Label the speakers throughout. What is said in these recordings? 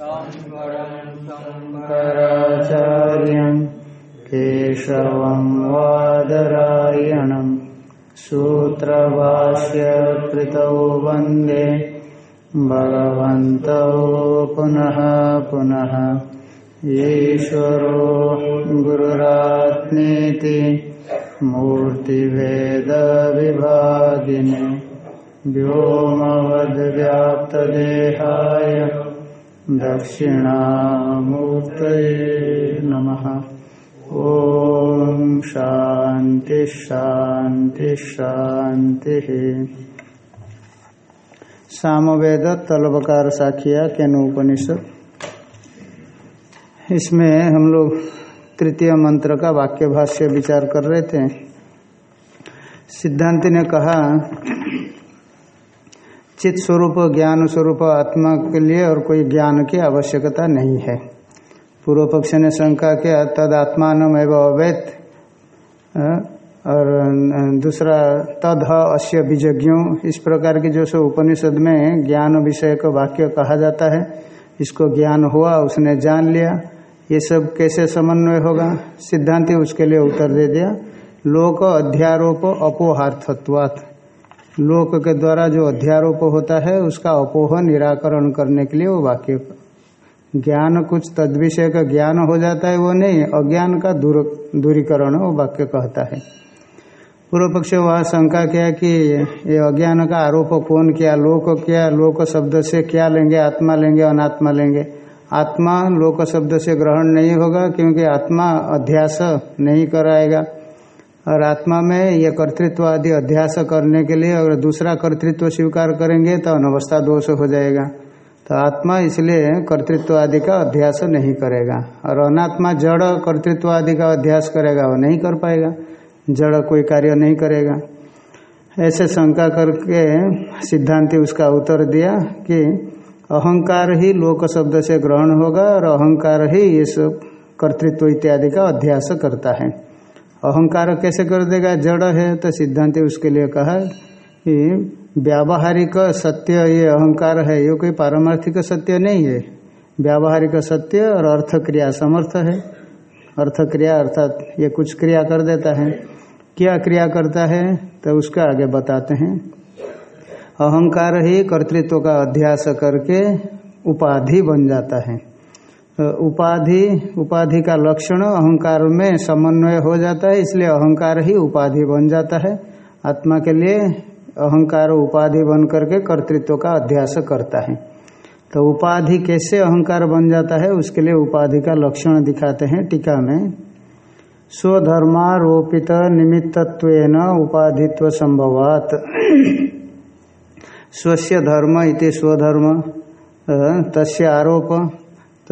Speaker 1: शङ्कराचार्यम् केशवं वादरायणम् सूत्रभाष्य कृतौ वंदे। भगवन्तौ पुनः पुनः। ईश्वरो गुरुरात्मेति मूर्तिभेदविभागिने। व्योमवद्व्याप्तदेहाय दक्षिणामूर्तये नमः। ॐ शान्ति शान्ति शान्तिः। सामवेद तलबकार साखिया केनोपनिषद इसमें हम लोग तृतीय मंत्र का वाक्य भाष्य विचार कर रहे थे। सिद्धांति ने कहा चित स्वरूप, ज्ञान स्वरूप, आत्मा के लिए और कोई ज्ञान की आवश्यकता नहीं है। पूर्व पक्ष ने शंका किया तद आत्मान एवं अवैत और दूसरा, तद अश्य बीजज्ञों इस प्रकार के जो सो उपनिषद में ज्ञान विषय का वाक्य कहा जाता है, इसको ज्ञान हुआ, उसने जान लिया। ये सब कैसे समन्वय होगा? सिद्धांति उसके लिए उत्तर दे दिया। लोक अध्यारोप अपोहार्थत्वात्। लोक के द्वारा जो अध्यारोप होता है, उसका अपोह निराकरण करने के लिए वो वाक्य ज्ञान कुछ तद विषय का ज्ञान हो जाता है, वो नहीं, अज्ञान का दूर, दूरीकरण वो वाक्य कहता है। पूर्व पक्ष वह शंका किया कि ये अज्ञान का आरोप कौन किया, लोक क्या, लोक शब्द से क्या लेंगे, आत्मा लेंगे, अनात्मा लेंगे? आत्मा लोक शब्द से ग्रहण नहीं होगा, क्योंकि आत्मा अध्यास नहीं कराएगा। और आत्मा में ये कर्तृत्व आदि अध्यास करने के लिए अगर दूसरा कर्तृत्व स्वीकार करेंगे तो अनवस्था दोष हो जाएगा। तो आत्मा इसलिए कर्तृत्व आदि का अध्यास नहीं करेगा। और अनात्मा जड़ कर्तृत्व आदि का अध्यास करेगा, वो नहीं कर पाएगा। जड़ कोई कार्य नहीं करेगा। ऐसे शंका करके सिद्धांति उसका उत्तर दिया कि अहंकार ही लोक शब्द से ग्रहण होगा और अहंकार ही ये सब कर्तृत्व इत्यादि का अध्यास करता है। अहंकार कैसे कर देगा? जड़ है तो सिद्धांत उसके लिए कहा कि व्यावहारिक सत्य ये अहंकार है, ये कोई पारमार्थिक सत्य नहीं है। व्यावहारिक सत्य और अर्थ क्रिया समर्थ है। अर्थ क्रिया अर्थात ये कुछ क्रिया कर देता है। क्या क्रिया करता है? तो उसका आगे बताते हैं। अहंकार ही कर्तृत्व का अध्यास करके उपाधि बन जाता है। उपाधि उपाधि का लक्षण अहंकार में समन्वय हो जाता है, इसलिए अहंकार ही उपाधि बन जाता है। आत्मा के लिए अहंकार उपाधि बन करके कर्तृत्व का अध्यास करता है। तो उपाधि कैसे अहंकार बन जाता है, उसके लिए उपाधि का लक्षण दिखाते हैं टीका में। स्वधर्मारोपित निमित्तत्व उपाधित्व संभवात। स्वस्य धर्म इति स्वधर्म तस्य आरोप।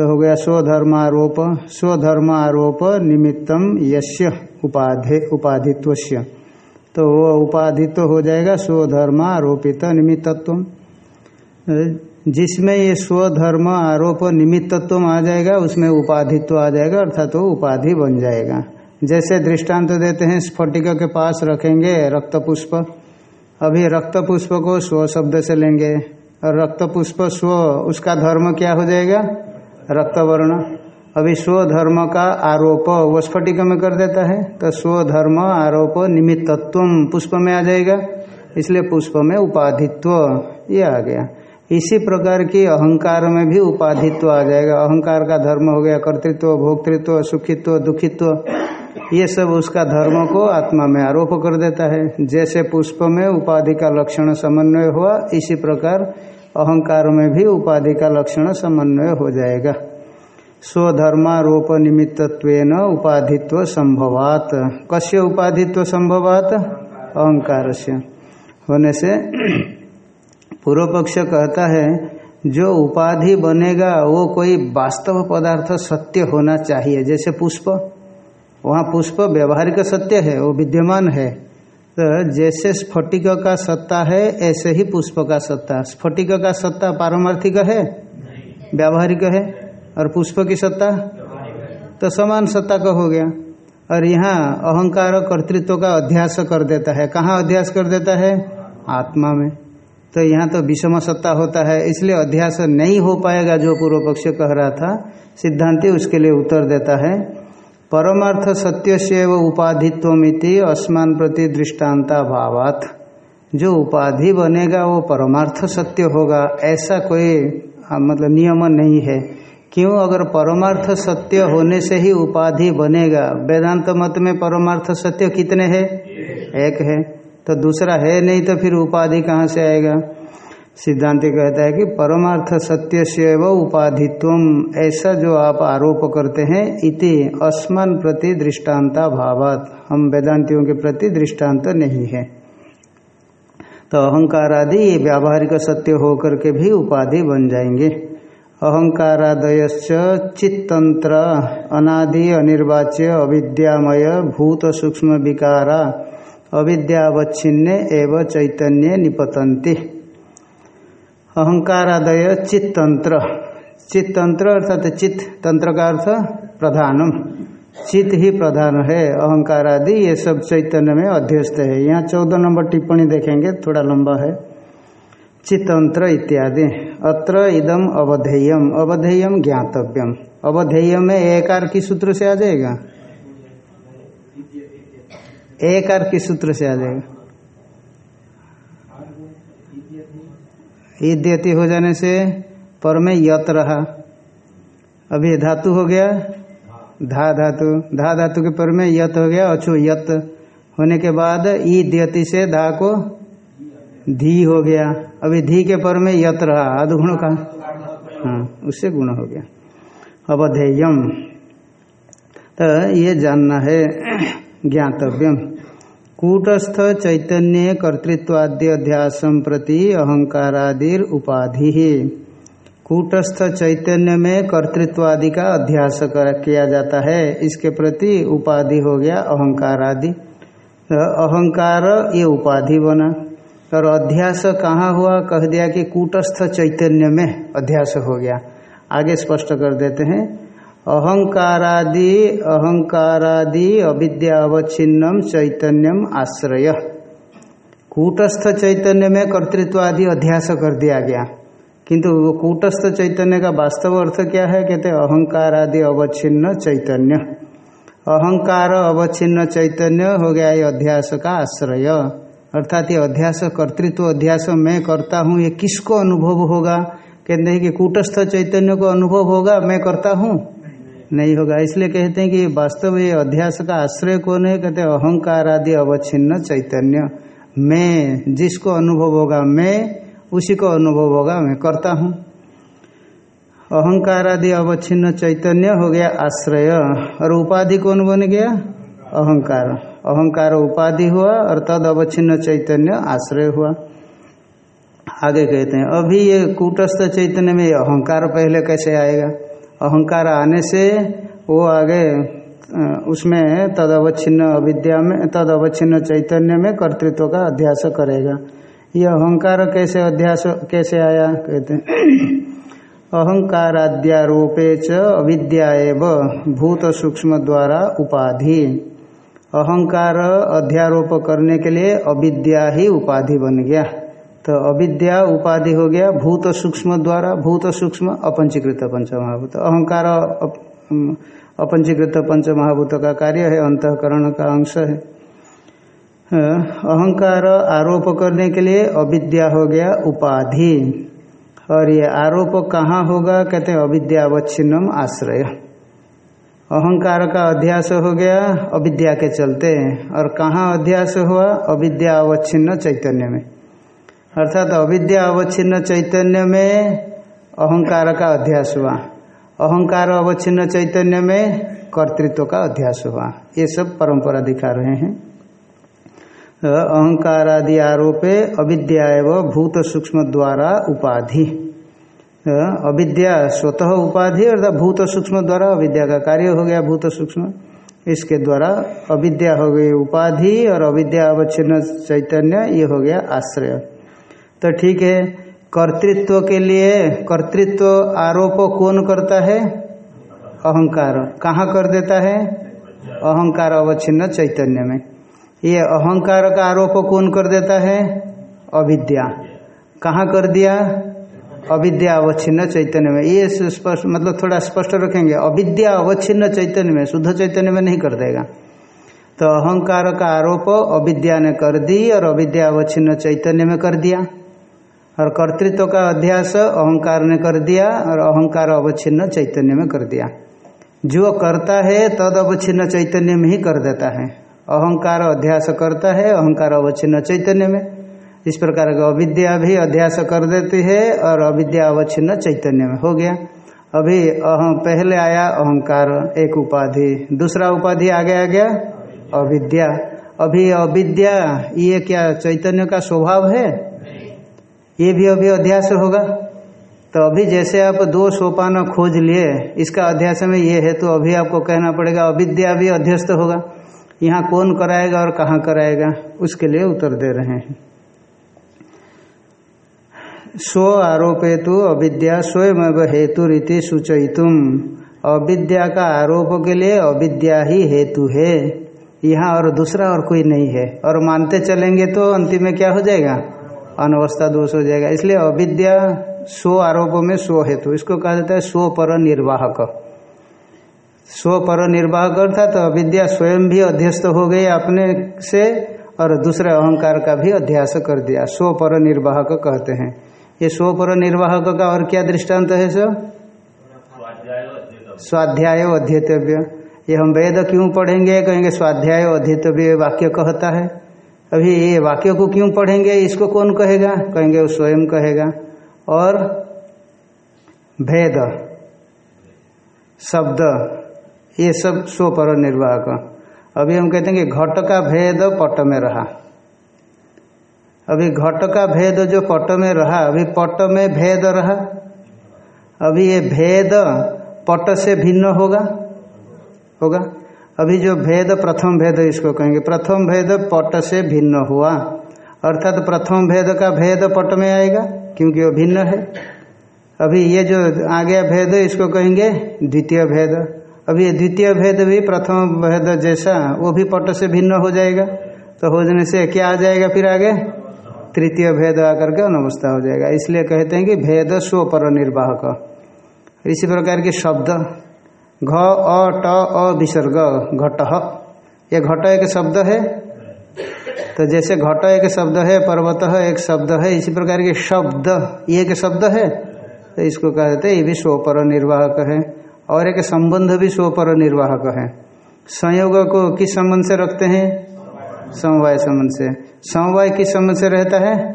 Speaker 1: तो हो गया स्वधर्म आरोप स्वधर्म आरोप निमित्तम यश्य उपाधि, उपाधित्वस्य। तो वो उपाधित्व हो जाएगा स्वधर्म आरोपित निमित्तत्व जिसमें ये स्वधर्म आरोप निमित्तत्व आ जाएगा, उसमें उपाधित्व आ जाएगा, अर्थात वो उपाधि बन जाएगा। जैसे दृष्टांत तो देते हैं, स्फटिक के पास रखेंगे रक्त पुष्प। अभी रक्त पुष्प को स्व शब्द से लेंगे। और रक्त पुष्प स्व, उसका धर्म क्या हो जाएगा? रक्तवर्ण। अभी स्वधर्म का आरोप वो में कर देता है। तो स्वधर्म आरोप निमित्तत्व पुष्प में आ जाएगा। इसलिए पुष्प में उपाधित्व, ये आ गया। इसी प्रकार की अहंकार में भी उपाधित्व आ जाएगा। अहंकार का धर्म हो गया, कर्तृत्व, भोक्तृत्व, सुखित्व, दुखित्व, ये सब उसका धर्म को आत्मा में आरोप कर देता है। जैसे पुष्प में उपाधि का लक्षण समन्वय हुआ, इसी प्रकार अहंकार में भी उपाधि का लक्षण समन्वय हो जाएगा। स्वधर्मारोप निमित्तत्व उपाधित्व संभवात। कस्य उपाधित्व संभवात? अहंकार से होने से पूर्व पक्ष कहता है, जो उपाधि बनेगा, वो कोई वास्तव पदार्थ सत्य होना चाहिए। जैसे पुष्प। वहाँ पुष्प व्यवहारिक सत्य है, वो विद्यमान है। तो जैसे स्फटिक का सत्ता है ऐसे ही पुष्प का सत्ता। स्फटिक का सत्ता पारमार्थिक है? व्यावहारिक है? और पुष्प की सत्ता? तो समान सत्ता का हो गया। और यहाँ अहंकार कर्तृत्व का अध्यास कर देता है। कहाँ अध्यास कर देता है? आत्मा में। तो यहाँ तो विषम सत्ता होता है। इसलिए अध्यास नहीं हो पाएगा जो पूर्व पक्ष कह रहा था। सिद्धांति उसके लिए उत्तर देता है। परमार्थ सत्य से व उपाधित्वमिति अस्मान प्रति दृष्टान्ता भावात जो उपाधि बनेगा वो परमार्थ सत्य होगा। ऐसा कोई मतलब नियम नहीं है। क्यों? अगर परमार्थ सत्य होने से ही उपाधि बनेगा वेदांत मत में परमार्थ सत्य कितने हैं? एक है। तो दूसरा है नहीं तो फिर उपाधि कहाँ से आएगा? सिद्धांति कहता है कि परमार्थ सत्य से व उपाधित्व ऐसा जो आप आरोप करते हैं, इति अस्मान प्रति दृष्टांता भावात। हम वेदांतियों के प्रति दृष्टांत नहीं है। तो अहंकार आदि ये व्यावहारिक सत्य होकर के भी उपाधि बन जाएँगे। अहंकारादय चित्तंत्र अनादि, अनिर्वाच्य, अविद्यामय, भूत सूक्ष्म विकारा, अविद्यावच्छिन्ने एवं चैतन्य निपतंती अहंकारादय चित्तंत्र। चित्तंत्र अर्थात चित्त तंत्र का अर्थ प्रधानम। चित्त ही प्रधान है अहंकार आदि ये सब चैतन्य में अध्यस्त है। यहाँ चौदह नंबर टिप्पणी देखेंगे, थोड़ा लंबा है। चितंत्र इत्यादि। अत्र इदम अवधेयम। अवधेयम ज्ञातव्यम। अवधेयम में एकार की सूत्र से आ जाएगा? एकार की सूत्र से आ जाएगा। ईद्यति हो जाने से पर में यत रहा। अभी धातु हो गया। धा धातु। धा धातु के पर में यत हो गया, अचु यत। होने के बाद ई द्यति से धा को धी हो गया। अभी धी के पर में यत रहा। अधगुण का। हाँ उससे गुण हो गया। अवधेयम। तो ये जानना है, ज्ञातव्यम। कूटस्थ चैतन्य कर्तृत्वाद्य अध्यासम प्रति अहंकारादिर उपाधि। कूटस्थ चैतन्य में कर्तृत्वादि का अध्यास कर, किया जाता है। इसके प्रति उपाधि हो गया अहंकार आदि तो अहंकार ये उपाधि बना। और अध्यास कहाँ हुआ? कह दिया कि कूटस्थ चैतन्य में अध्यास हो गया। आगे स्पष्ट कर देते हैं। अहंकारादि अहंकारादि अविद्या अविद्यावच्छिन्नम चैतन्यम आश्रय। कूटस्थ चैतन्य में कर्तृत्व आदि अध्यास कर दिया गया। किंतु वो कूटस्थ चैतन्य का वास्तव अर्थ क्या है? कहते अहंकार आदि अवच्छिन्न चैतन्य। अहंकार अवच्छिन्न चैतन्य हो गया ये अध्यास का आश्रय। अर्थात ये अध्यास, कर्तृत्व अध्यास मैं करता हूँ, ये किसको अनुभव होगा? कहते हैं कि कूटस्थ चैतन्य को अनुभव होगा, मैं करता हूँ। नहीं होगा। इसलिए कहते हैं कि वास्तव ये अध्यास का आश्रय कौन है? कहते अहंकार आदि अवच्छिन्न चैतन्य। मैं जिसको अनुभव होगा, मैं उसी को अनुभव होगा, मैं करता हूँ। अहंकार आदि अवच्छिन्न चैतन्य हो गया आश्रय। और उपाधि कौन बन गया? अहंकार। अहंकार उपाधि हुआ और तद अवच्छिन्न चैतन्य आश्रय हुआ। आगे कहते हैं, अभी ये कूटस्थ चैतन्य में अहंकार पहले कैसे आएगा? अहंकार आने से वो आगे उसमें तद अवच्छिन्न अविद्या में तद अवच्छिन्न चैतन्य में कर्तृत्व का अध्यास करेगा। ये अहंकार कैसे अध्यास, कैसे आया? कहते हैं। अहंकाराद्यारोपे च अविद्या भूत सूक्ष्म द्वारा उपाधि। अहंकार अध्यारोप करने के लिए अविद्या ही उपाधि बन गया। तो अविद्या उपाधि हो गया, भूत सूक्ष्म द्वारा, भूत सूक्ष्म अपंचीकृत पंचमहाभूत। अहंकार अपंचीकृत पंचमहाभूत का कार्य है, अंतकरण का अंश है। अहंकार आरोप करने के लिए अविद्या हो गया, उपाधि। और ये आरोप कहाँ होगा, कहते हैं अविद्यावच्छिन्नम आश्रय। अहंकार का अध्यास हो गया, अविद्या के चलते। और कहाँ अध्यास हुआ अविद्या अवच्छिन्न चैतन्य में। अर्थात अविद्या अवच्छिन्न चैतन्य में अहंकार का अध्यास हुआ अहंकार अवच्छिन्न चैतन्य में कर्तृत्व का अध्यास हुआ ये सब परंपरा दिखा रहे हैं। अहंकार आदि आरोपे अविद्या एवं भूत सूक्ष्म द्वारा उपाधि। अविद्या स्वतः उपाधि अर्थात भूत सूक्ष्म द्वारा अविद्या का कार्य हो गया भूत सूक्ष्म। इसके द्वारा अविद्या हो गई उपाधि और अविद्या अवच्छिन्न चैतन्य, ये हो गया आश्रय। तो ठीक है। कर्तृत्व के लिए कर्तृत्व आरोप कौन करता है? अहंकार। कहाँ कर देता है? अहंकार अवच्छिन्न चैतन्य में। ये अहंकार का आरोप कौन कर देता है? अविद्या। कहाँ कर दिया? अविद्या अवच्छिन्न चैतन्य में। ये स्पष्ट मतलब थोड़ा स्पष्ट रखेंगे। अविद्या अवच्छिन्न चैतन्य में, शुद्ध चैतन्य में नहीं कर देगा। तो अहंकार का आरोप अविद्या ने कर दी और अविद्या अवच्छिन्न चैतन्य में कर दिया। और कर्तृत्व का अध्यास अहंकार ने कर दिया और अहंकार अवच्छिन्न चैतन्य में कर दिया। जो करता है, तद अवच्छिन्न चैतन्य में ही कर देता है। अहंकार अध्यास करता है, अहंकार अवच्छिन्न चैतन्य में। इस प्रकार का अविद्या भी अध्यास कर देती है और अविद्या अवच्छिन्न चैतन्य में हो गया। अभी अहम पहले आया अहंकार, एक उपाधि, दूसरा उपाधि आगे आ गया अविद्या। अभी अविद्या, ये क्या चैतन्य का स्वभाव है? ये भी अभी अध्यास होगा। तो अभी जैसे आप दो सोपान खोज लिए, इसका अध्यास में ये है तो अभी आपको कहना पड़ेगा, अविद्या भी अध्यस्त होगा। यहाँ कौन कराएगा और कहाँ कराएगा, उसके लिए उत्तर दे रहे हैं। स्व आरोपे तो अविद्या स्वयं हेतु रीति सूचयितुम। अविद्या का आरोप के लिए अविद्या ही हेतु है। यहाँ और दूसरा और कोई नहीं है। और मानते चलेंगे तो अंतिम में क्या हो जाएगा? अनवस्था दोष हो जाएगा। इसलिए अविद्या स्व आरोप में स्व हेतु। इसको कहा जाता है स्व पर निर्वाहक स्व पर निर्वाहक अर्थात तो अविद्या स्वयं भी अध्यस्त हो गई अपने से और दूसरे अहंकार का भी अध्यास कर दिया। स्व पर निर्वाहक कहते हैं। ये स्व पर निर्वाहक का और क्या दृष्टांत है सर? स्वाध्याय अध्येतव्य। ये हम वेद क्यों पढ़ेंगे? कहेंगे स्वाध्याय अध्येतव्य वाक्य कहता है। अभी ये वाक्य को क्यों पढ़ेंगे? इसको कौन कहेगा? कहेंगे वो स्वयं कहेगा। और भेद, शब्द, ये सब स्व पर निर्वाहक अभी हम कहते हैं कि घट का भेद पट में रहा। अभी घट का भेद जो पट में रहा, अभी पट में भेद रहा। अभी ये भेद पट से भिन्न होगा? होगा। अभी जो भेद, प्रथम भेद इसको कहेंगे। प्रथम भेद पट से भिन्न हुआ। अर्थात तो प्रथम भेद का भेद पट में आएगा, क्योंकि वो भिन्न है। अभी ये जो आ गया भेद इसको कहेंगे, द्वितीय भेद। अभी ये द्वितीय भेद भी प्रथम भेद जैसा, वो भी पट से भिन्न हो जाएगा। तो हो जाने से क्या आ जाएगा फिर आगे? तृतीय भेद आकर के अनवस्था हो जाएगा। इसलिए कहते हैं कि भेद स्व पर निर्वाहक इसी प्रकार के शब्द। घ, अ, ट, अ, विसर्ग, घट। ये घट एक शब्द है। तो जैसे घट एक शब्द है, पर्वत एक शब्द है, इसी प्रकार के शब्द, ये एक शब्द है। तो इसको कहते हैं, ये भी स्वपर निर्वाहक है। और एक संबंध भी स्वपर निर्वाहक है। संयोग को किस संबंध से रखते हैं? समवाय संबंध से। समवाय किस संबंध से रहता है?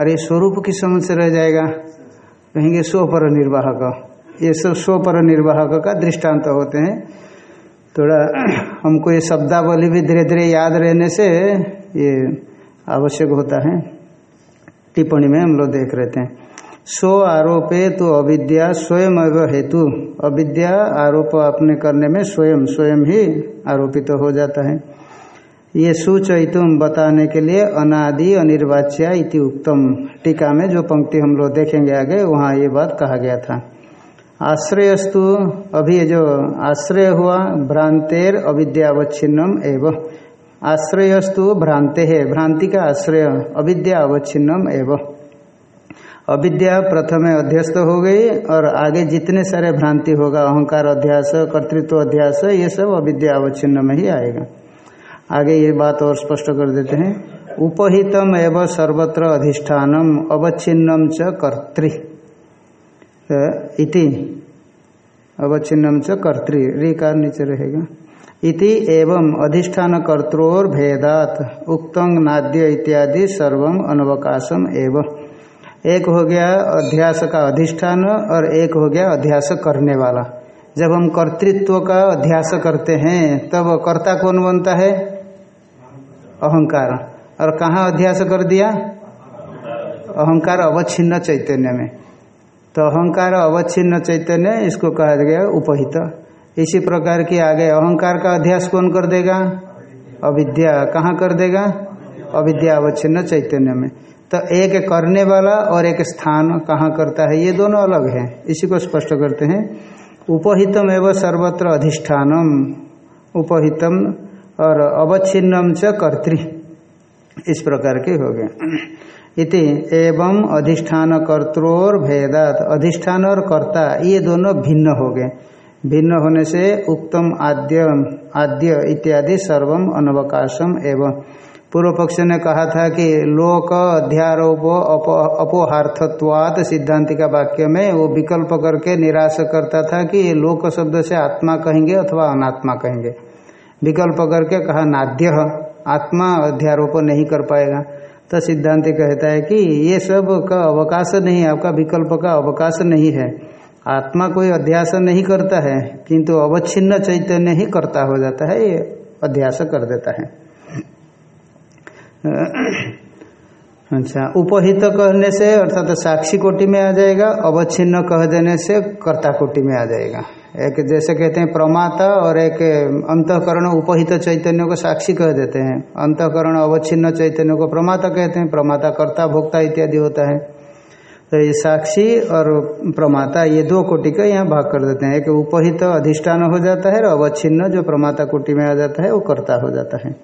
Speaker 1: अरे, स्वरूप किस संबंध से रह जाएगा? कहेंगे स्व पर निर्वाहक ये सब स्व पर निर्वाहक का दृष्टांत होते हैं। थोड़ा हमको ये शब्दावली भी धीरे धीरे याद रहने से ये आवश्यक होता है। टिप्पणी में हम लोग देख रहे थे स्व आरोपे तो अविद्या स्वयं हेतु। अविद्या आरोप अपने करने में स्वयं स्वयं ही आरोपित तो हो जाता है। ये सुचैतुम बताने के लिए अनादि अनिर्वाच्या इति उत्तम टीका में जो पंक्ति हम लोग देखेंगे आगे, वहाँ ये बात कहा गया था। आश्रयस्तु अभी जो आश्रय हुआ, भ्रांतेर अविद्यावच्छिन्नम एवं। आश्रयस्तु भ्रांते है, भ्रांति का आश्रय अविद्या अवच्छिन्नम एवं। अविद्या प्रथम अध्यस्त हो गई और आगे जितने सारे भ्रांति होगा, अहंकार अध्यास, कर्तृत्व अध्यास, ये सब अविद्या अवच्छिन्न में ही आएगा। आगे ये बात और स्पष्ट कर देते हैं। उपहितम एवं सर्वत्र अधिष्ठानम, अवच्छिन्नम च कर्तृ इति। अवच्छिन्नम च कर्तृ रिकार नीचे रहेगा। इति एवं अधिष्ठान कर्तोर भेदात उक्तंग नाद्य इत्यादि सर्वम अनवकाशम एवं। एक हो गया अध्यास का अधिष्ठान और एक हो गया अध्यास करने वाला। जब हम कर्तृत्व का अध्यास करते हैं, तब कर्ता कौन बनता है? अहंकार। और कहाँ अध्यास कर दिया? अहंकार अवच्छिन्न चैतन्य में। तो अहंकार अवच्छिन्न चैतन्य, इसको कहा गया उपहित। इसी प्रकार की आगे अहंकार का अध्यास कौन कर देगा? अविद्या। कहाँ कर देगा? अविद्या अवच्छिन्न चैतन्य में। तो एक करने वाला और एक स्थान कहाँ करता है? ये दोनों अलग है। इसी को स्पष्ट करते हैं। उपहितम एवं सर्वत्र अधिष्ठानम। उपहितम और अवच्छिन्नम च कर्तृ इस प्रकार के हो गए। इति एवं अधिष्ठान कर्त्रोर भेदात अधिष्ठान और कर्ता, ये दोनों भिन्न हो गए। भिन्न होने से उक्तम आद्य आद्य इत्यादि सर्वम अनवकाशम एवं। पूर्व पक्ष ने कहा था कि लोक अध्यारोप अपोहार्थत्वात सिद्धांति का वाक्य में वो विकल्प करके निराश करता था कि ये लोक शब्द से आत्मा कहेंगे अथवा अनात्मा कहेंगे। विकल्प करके कहा नाद्य, आत्मा अध्यारोप नहीं कर पाएगा। तो सिद्धांति कहता है कि ये सब का अवकाश नहीं, आपका विकल्प का अवकाश नहीं है। आत्मा कोई अध्यास नहीं करता है, किंतु अवच्छिन्न चैतन्य ही करता हो जाता है, ये अध्यास कर देता है। अच्छा उपहित कहने से, अर्थात साक्षी कोटि में आ जाएगा, अवच्छिन्न कह देने से कर्ता कोटि में आ जाएगा। एक जैसे कहते हैं प्रमाता और एक अंतकरण उपहित चैतन्य को साक्षी कह देते हैं। अंतकरण अवच्छिन्न चैतन्य को प्रमाता कहते हैं, प्रमाता कर्ता, भोक्ता इत्यादि होता है। तो ये साक्षी और प्रमाता, ये दो कोटि का यहाँ भाग कर देते हैं। एक उपहित अधिष्ठान हो जाता है और अवच्छिन्न जो प्रमाता कोटि में आ जाता है, वो कर्ता हो जाता है।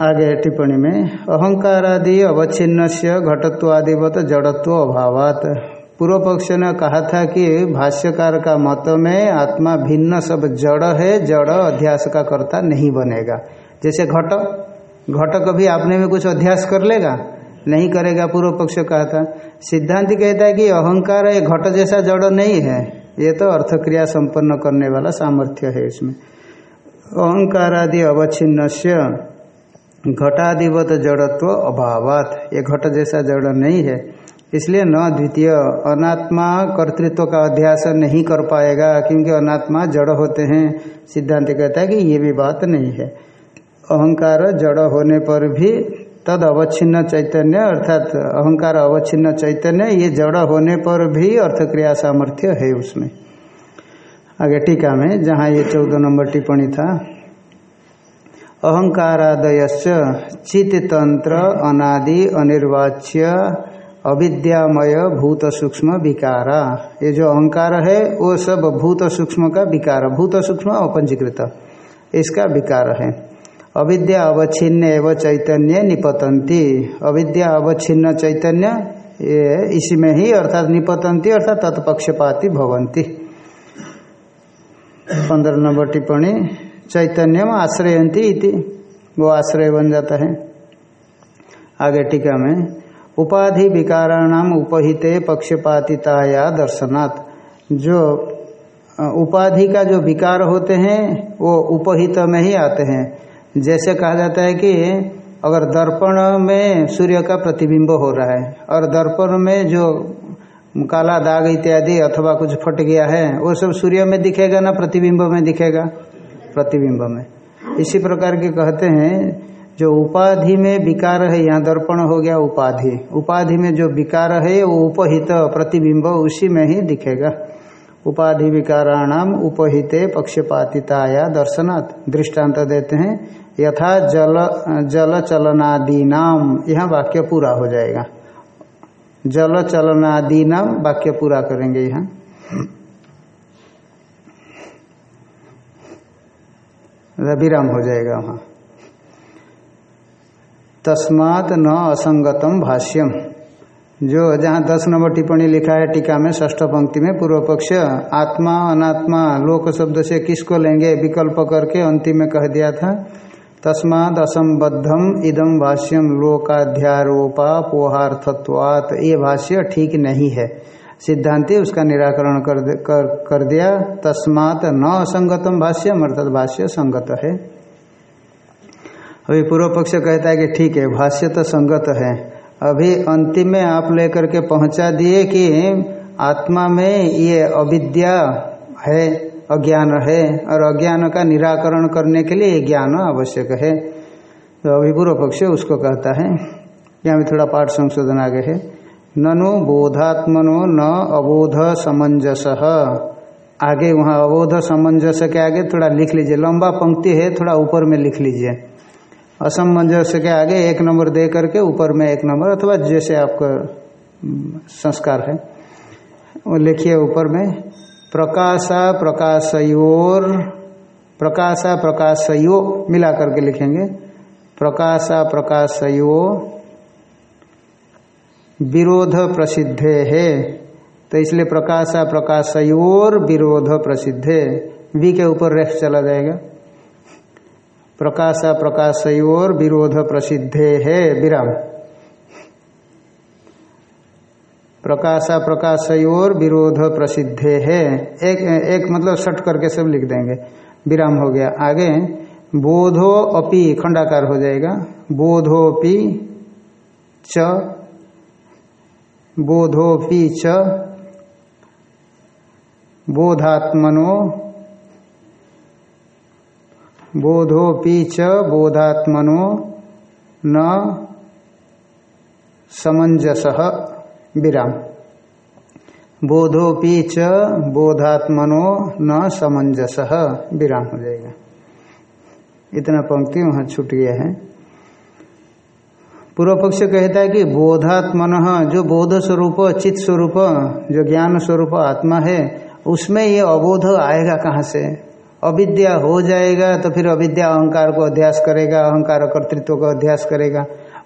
Speaker 1: आगे टिप्पणी में अहंकार आदि अवच्छिन्न से घटत्वादिवत जड़त्व अभावात। पूर्व पक्ष ने कहा था कि भाष्यकार का मत में आत्मा भिन्न सब जड़ है, जड़ अध्यास का कर्ता नहीं बनेगा। जैसे घट घट कभी आपने में कुछ अध्यास कर लेगा? नहीं करेगा, पूर्व पक्ष कहा था। सिद्धांत कहता है कि अहंकार ये घट जैसा जड़ नहीं है। ये तो अर्थक्रिया संपन्न करने वाला सामर्थ्य है इसमें। अहंकार आदि अवच्छिन्न से घटाधिवत जड़त्व अभावात। ये घट जैसा जड़ नहीं है। इसलिए न द्वितीय, अनात्मा कर्तृत्व का अध्यास नहीं कर पाएगा, क्योंकि अनात्मा जड़ होते हैं। सिद्धांत कहता है कि ये भी बात नहीं है। अहंकार जड़ होने पर भी तद अवच्छिन्न चैतन्य, अर्थात अहंकार अवच्छिन्न चैतन्य, ये जड़ होने पर भी अर्थक्रिया सामर्थ्य है उसमें। आगे टीका में, जहाँ ये चौदह नंबर टिप्पणी था। अहंकारादय चित्तंत्र अनादि अनिर्वाच्य अविद्यामय भूत सूक्ष्म विकारा। ये जो अहंकार है, वो सब भूत सूक्ष्म का विकार। भूत सूक्ष्म अपंजीकृत। इसका विकार है। अविद्या अवच्छिन्न एवं चैतन्य निपतंती अविद्या अवच्छिन्न चैतन्य इसी में ही अर्थात निपतंती अर्थात तत्पक्षपाती भवंती पंद्रह नंबर टिप्पणी चैतन्य आश्रयंती इति। वो आश्रय बन जाता है। आगे टीका में उपाधि विकाराणाम उपहिते पक्षपातिताया दर्शनात्। जो उपाधि का जो विकार होते हैं, वो उपहित में ही आते हैं। जैसे कहा जाता है कि अगर दर्पण में सूर्य का प्रतिबिंब हो रहा है, और दर्पण में जो काला दाग इत्यादि अथवा कुछ फट गया है, वो सब सूर्य में दिखेगा ना प्रतिबिंब में दिखेगा? प्रतिबिंब में। इसी प्रकार के कहते हैं जो उपाधि में विकार है, यहाँ दर्पण हो गया उपाधि। उपाधि में जो विकार है, वो उपहित प्रतिबिंब उसी में ही दिखेगा। उपाधि विकाराणाम उपहिते पक्षपातिताया दर्शनात्। दृष्टांत देते हैं, यथा जल जल चलनादीनाम यहाँ वाक्य पूरा हो जाएगा। जल चलनादीनाम वाक्य पूरा करेंगे यहाँ। विराम हो जाएगा वहाँ। तस्मात न असंगतम भाष्यम। जो जहाँ दस नंबर टिप्पणी लिखा है टीका में ष्ठ पंक्ति में पूर्व पक्ष आत्मा अनात्मा लोक शब्द से किसको लेंगे? विकल्प करके अंतिम में कह दिया था। तस्माद असंबद्धम इदम भाष्यम लोकाध्यारोपा पोहार्थत्वात। ये भाष्य ठीक नहीं है। सिद्धांति उसका निराकरण कर कर, कर दिया। तस्मात न असंगतम भाष्य अर्थात भाष्य संगत है। अभी पूर्व पक्ष कहता है कि ठीक है, भाष्य तो संगत है। अभी अंतिम में आप लेकर के पहुँचा दिए कि आत्मा में ये अविद्या है, अज्ञान है, और अज्ञान का निराकरण करने के लिए ज्ञान आवश्यक है। तो अभी पूर्व पक्ष उसको कहता है, यहाँ भी थोड़ा पाठ संशोधन आगे है। ननु बोधात्मनो न अबोध समंजस। आगे वहाँ अबोध समंजस के आगे थोड़ा लिख लीजिए, लंबा पंक्ति है, थोड़ा ऊपर में लिख लीजिए। असमंजस के आगे एक नंबर दे करके ऊपर में एक नंबर, अथवा जैसे आपका संस्कार है, वो लिखिए ऊपर में, प्रकाशा प्रकाशयोर, प्रकाशा प्रकाशयो मिला करके लिखेंगे, प्रकाशा प्रकाशयो विरोध प्रसिद्धे है तो इसलिए प्रकाशा प्रकाशयोर विरोध प्रसिद्धे, वी के ऊपर रेख चला जाएगा। प्रकाशा प्रकाशयोर विरोध प्रसिद्धे है, विराम। प्रकाशा प्रकाशयोर विरोध प्रसिद्धे है। एक एक मतलब शट करके सब लिख देंगे। विराम हो गया। आगे, बोधो अपि खंडाकार हो जाएगा। बोधोपि च बोधोपि च, बोधात्मनो बोधोपि च बोधात्मनो न समंजस विराम। बोधोपि च बोधात्मनो न समंजस विराम हो जाएगा। इतना पंक्ति वहाँ छूट गया है। पूर्व पक्ष कहता है कि बोधात्मन जो बोध स्वरूप चित्त स्वरूप, जो ज्ञान स्वरूप आत्मा है, उसमें ये अबोध आएगा कहाँ से? अविद्या हो जाएगा तो फिर अविद्या अहंकार को अध्यास करेगा, अहंकार कर्तृत्व को अध्यास करेगा।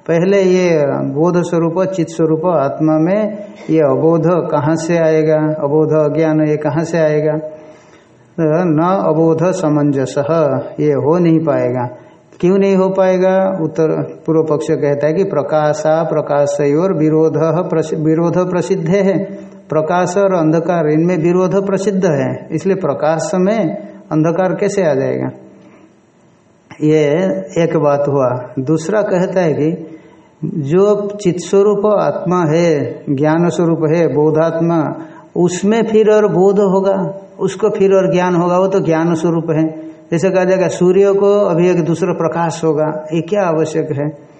Speaker 1: पहले ये बोध स्वरूप, चित्त स्वरूप, आत्मा में ये अबोध कहाँ से आएगा? अबोध अज्ञान ये कहाँ से आएगा? तो न अबोध समंजस, ये हो नहीं पाएगा। क्यों नहीं हो पाएगा? उत्तर पूर्व पक्ष कहता है कि प्रकाशा प्रकाश और विरोध विरोध प्रसिद्ध है। प्रकाश और अंधकार इनमें विरोध प्रसिद्ध है। इसलिए प्रकाश में अंधकार कैसे आ जाएगा? ये एक बात हुआ। दूसरा कहता है कि जो चित स्वरूप आत्मा है, ज्ञान स्वरूप है, बोधात्मा, उसमें फिर और बोध होगा? उसको फिर और ज्ञान होगा? वो तो ज्ञान स्वरूप है। जैसे कहा जाएगा, सूर्य को अभी एक दूसरा प्रकाश होगा। ये क्या आवश्यक है?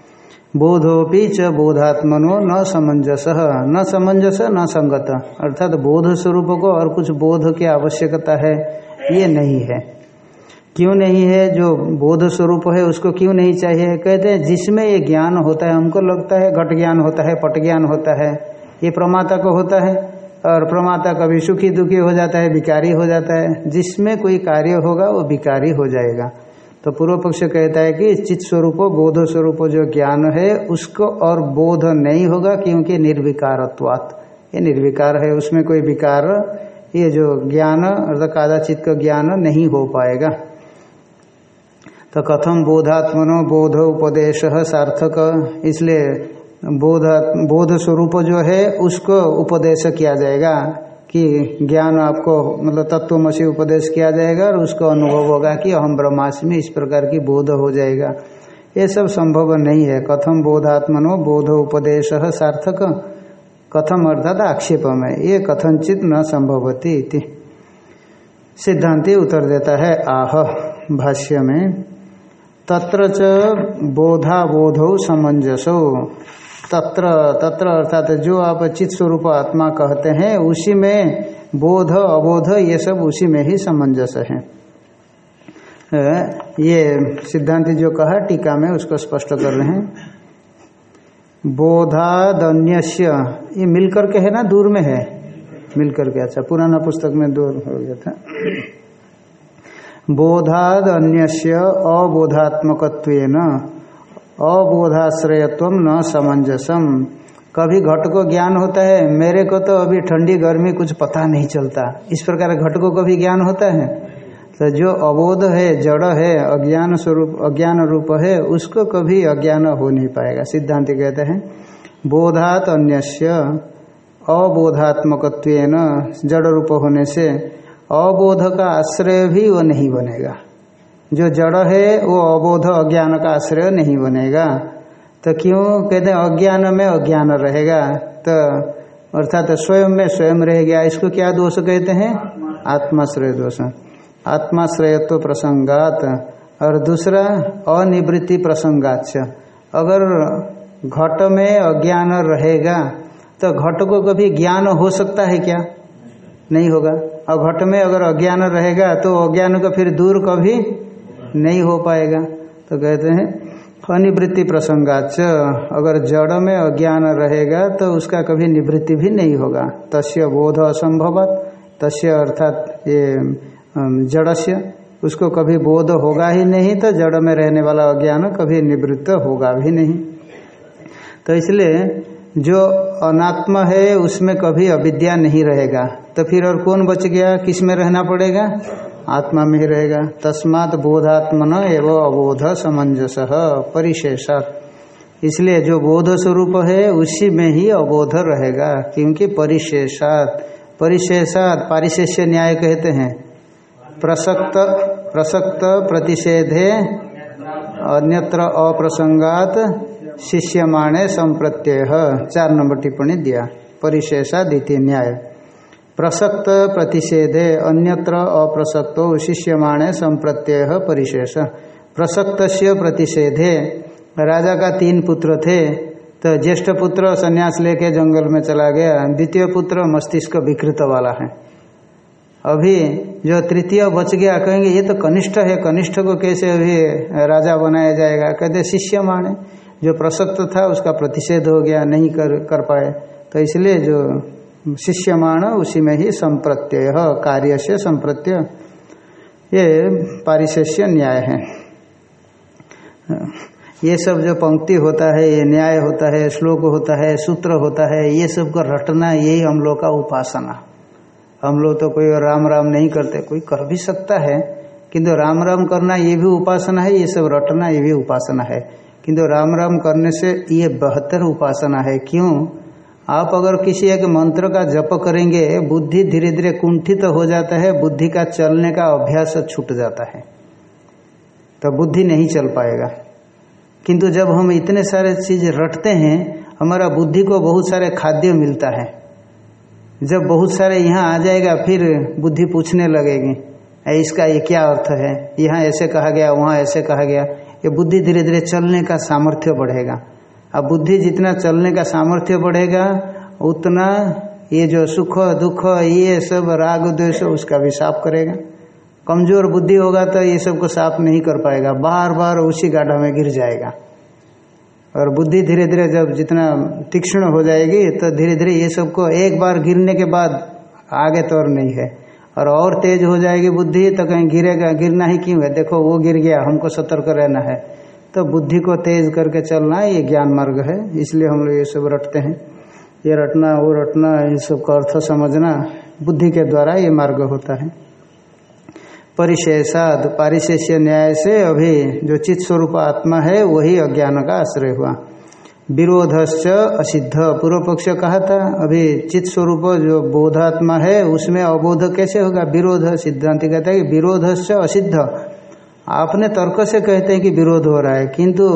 Speaker 1: बोधोपि च बोधात्मनो न समंजस। न समंजस, न संगत। अर्थात बोध स्वरूप को और कुछ बोध की आवश्यकता है। ये नहीं है। क्यों नहीं है? जो बोध स्वरूप है, उसको क्यों नहीं चाहिए? कहते हैं, जिसमें ये ज्ञान होता है, हमको लगता है घट ज्ञान होता है, पट ज्ञान होता है। ये प्रमाता को होता है, और प्रमाता कभी सुखी दुखी हो जाता है, विकारी हो जाता है। जिसमें कोई कार्य होगा, वो विकारी हो जाएगा। तो पूर्व पक्ष कहता है कि चित्त स्वरूप, बोध स्वरूप जो ज्ञान है, उसको और बोध नहीं होगा, क्योंकि निर्विकारत्वात्। ये निर्विकार है, उसमें कोई विकार ये जो ज्ञान, अर्थात कादाचित का ज्ञान नहीं हो पाएगा। तो कथम बोधात्मनो बोध उपदेश सार्थक। इसलिए बोध बोध स्वरूप जो है, उसको उपदेश किया जाएगा कि ज्ञान आपको मतलब तत्वमसी उपदेश किया जाएगा और उसको अनुभव होगा कि अहम ब्रह्मास्मि इस प्रकार की बोध हो जाएगा। ये सब संभव नहीं है। कथम बोधात्मनो बोध उपदेश सार्थक। कथम अर्थात आक्षेप में ये कथनचित न संभवती इति। सिद्धांति उत्तर देता है, आह, भाष्य में, तत्र च बोधा बोधो समंजसो। तत्र तत्र अर्थात जो आप चित स्वरूप आत्मा कहते हैं, उसी में बोध, अबोध, ये सब उसी में ही समंजस है। ये सिद्धांति जो कहा, टीका में उसको स्पष्ट कर रहे हैं। बोधादन्यस्य। ये मिलकर के है ना, दूर में है? मिलकर के अच्छा पुराना पुस्तक में दूर हो गया था। बोधाद अन्यस्य अबोधात्मकत्वेन, अबोधाश्रयत्व न सामंजसम कभी घट को ज्ञान होता है, मेरे को तो अभी ठंडी गर्मी कुछ पता नहीं चलता। इस प्रकार घट को कभी ज्ञान होता है? तो जो अबोध है, जड़ है, अज्ञान स्वरूप, अज्ञान रूप है, उसको कभी अज्ञान हो नहीं पाएगा। सिद्धांत कहते हैं, बोधात अन्यस्य अबोधात्मक जड़ रूप होने से अबोध का आश्रय भी वो नहीं बनेगा। जो जड़ है, वो अबोध, अज्ञान का आश्रय नहीं बनेगा। तो क्यों? कहते हैं, अज्ञान में अज्ञान रहेगा। तो अर्थात स्वयं में स्वयं रह गया। इसको क्या दोष कहते हैं? आत्माश्रय दोष। आत्माश्रयत्व प्रसंगात और दूसरा अनिवृत्ति प्रसंगाच। अगर घट में अज्ञान रहेगा तो घट को कभी ज्ञान हो सकता है क्या? नहीं होगा। और घट में अगर अज्ञान रहेगा तो अज्ञान को फिर दूर कभी नहीं हो पाएगा। तो कहते हैं, अनिवृत्ति प्रसंगाच। अगर जड़ में अज्ञान रहेगा तो उसका कभी निवृत्ति भी नहीं होगा। तस्य बोध असंभवत। तस्य अर्थात ये जड़स्य, उसको कभी बोध होगा ही नहीं तो जड़ में रहने वाला अज्ञान कभी निवृत्त होगा भी नहीं। तो इसलिए जो अनात्म है, उसमें कभी अविद्या नहीं रहेगा। तो फिर और कौन बच गया? किसमें रहना पड़ेगा? आत्मा में ही रहेगा। तस्मात बोधात्मन एवं अबोध समंजस परिशेषात इसलिए जो बोध स्वरूप है, उसी में ही अबोध रहेगा, क्योंकि परिशेषात। परिशेषात, पारिशेष्य न्याय कहते हैं। प्रसक्त प्रसक्त प्रतिषेधे अन्यत्र अप्रसंगात शिष्यमाणे संप्रत्यय। चार नंबर टिप्पणी दिया। परिशेषा द्वितीय न्याय। प्रसक्त प्रतिषेधे अन्यत्र अप्रसक्तो शिष्यमाणे संप्रत्यय परिशेष। प्रसक्त प्रतिषेधे राजा का तीन पुत्र थे। तो ज्येष्ठ पुत्र संन्यास लेके जंगल में चला गया। द्वितीय पुत्र मस्तिष्क विकृत वाला है। अभी जो तृतीय बच गया, कहेंगे, ये तो कनिष्ठ है, कनिष्ठ को कैसे अभी राजा बनाया जाएगा? कहते, शिष्य माने, जो प्रसक्त था, उसका प्रतिषेध हो गया, नहीं कर कर पाए। तो इसलिए जो शिष्यमाण उसी में ही संप्रत्यय कार्य से संप्रत्यय, ये पारिशेष्य न्याय है। ये सब जो पंक्ति होता है, ये न्याय होता है, श्लोक होता है, सूत्र होता है, ये सबको रटना, यही हम लोग का उपासना। हम लोग तो कोई राम राम नहीं करते, कोई कर भी सकता है, किंतु राम राम करना ये भी उपासना है, ये सब रटना ये भी उपासना है। किंतु राम राम करने से ये बेहतर उपासना है, क्यों? आप अगर किसी एक मंत्र का जप करेंगे, बुद्धि धीरे धीरे कुंठित तो हो जाता है, बुद्धि का चलने का अभ्यास छूट जाता है। तो बुद्धि नहीं चल पाएगा। किंतु जब हम इतने सारे चीज़ रटते हैं, हमारा बुद्धि को बहुत सारे खाद्य मिलता है। जब बहुत सारे यहाँ आ जाएगा, फिर बुद्धि पूछने लगेगी इसका ये क्या अर्थ है? यहाँ ऐसे कहा गया, वहाँ ऐसे कहा गया। ये बुद्धि धीरे धीरे चलने का सामर्थ्य बढ़ेगा। अब बुद्धि जितना चलने का सामर्थ्य बढ़ेगा, उतना ये जो सुख, दुख, ये सब, राग, द्वेष, उसका भी साफ़ करेगा। कमज़ोर बुद्धि होगा तो ये सबको साफ़ नहीं कर पाएगा। बार बार उसी गाढ़ा में गिर जाएगा। और बुद्धि धीरे धीरे जब जितना तीक्ष्ण हो जाएगी तो धीरे धीरे ये सबको एक बार गिरने के बाद आगे तो और नहीं है। और और तेज हो जाएगी बुद्धि तो कहीं गिरेगा, गिरना ही क्यों है? देखो, वो गिर गया, हमको सतर्क रहना है। तो बुद्धि को तेज करके चलना, ये ज्ञान मार्ग है। इसलिए हम लोग ये सब रटते हैं। ये रटना, वो रटना, ये सब का अर्थ समझना बुद्धि के द्वारा ये मार्ग होता है। परिशेषाद, पारिशेष्य न्याय से अभी जो चित्त स्वरूप आत्मा है, वही अज्ञान का आश्रय हुआ। विरोधश्च असिद्ध पूर्व पक्ष कहा था, अभी चित्त स्वरूप जो बोधात्मा है, उसमें अबोध कैसे होगा? विरोध, सिद्धांत कहता है कि विरोधश्च असिद्ध। आपने तर्क से कहते हैं कि विरोध हो रहा है, किंतु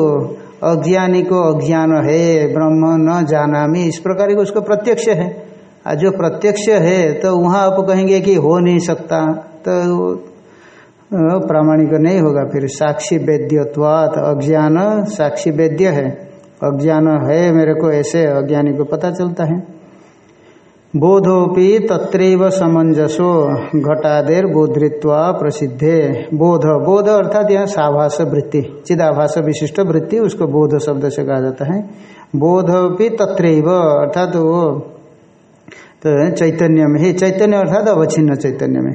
Speaker 1: अज्ञानी को अज्ञान है, ब्रह्म न जानामी, इस प्रकार का उसको प्रत्यक्ष है। जो प्रत्यक्ष है तो वहाँ आप कहेंगे कि हो नहीं सकता तो प्रामाणिक नहीं होगा। फिर साक्षी वेद्यत्वात अज्ञान साक्षी वेद्य है। अज्ञान है मेरे को ऐसे अज्ञानी को पता चलता है। बोधोपि तत्रैव समंजसो घटादेर बोधृत्वा प्रसिद्धे। बोध बोध अर्थात यहाँ साभास वृत्ति, चिदाभास विशिष्ट वृत्ति, उसको बोध शब्द से कहा जाता है। बोध भी तत्रैव अर्थात वो तो चैतन्य में ही, चैतन्य अर्थात अवच्छिन्न चैतन्य में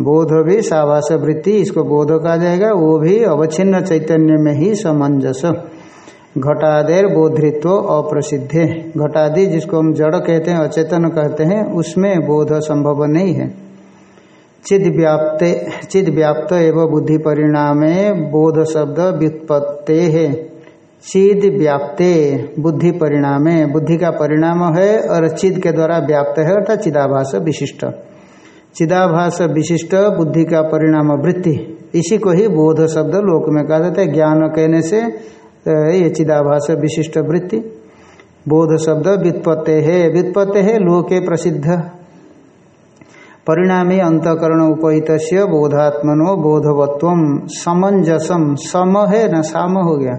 Speaker 1: बोध भी साभास वृत्ति, इसको बोध कहा जाएगा, वो भी अवच्छिन्न चैतन्य में ही समंजस। घटादेर बोधृत्व अप्रसिद्धे। घटादि जिसको हम जड़ कहते हैं, अचेतन कहते हैं, उसमें बोध संभव नहीं है। चिद व्याप्त चिद व्याप्त एवं बुद्धि परिणाम बोध शब्द व्युत्पत्ते है। चिद व्याप्ते, बुद्धि परिणाम। बुद्धि का परिणाम है और चिद के द्वारा व्याप्त है, अर्थात चिदाभास विशिष्ट। चिदाभास विशिष्ट बुद्धि का परिणाम वृत्ति। इसी को ही बोध शब्द लोक में कहा जाता है। ज्ञान कहने से ये चिदाभास विशिष्ट वृत्ति। बोध शब्द व्युत्पत्ति है। व्युत्पत्ति है लोके प्रसिद्ध। परिणामी अंतकरण उपहित बोधात्मनो बोधवत्व। समंजसम सम है ना? साम हो गया।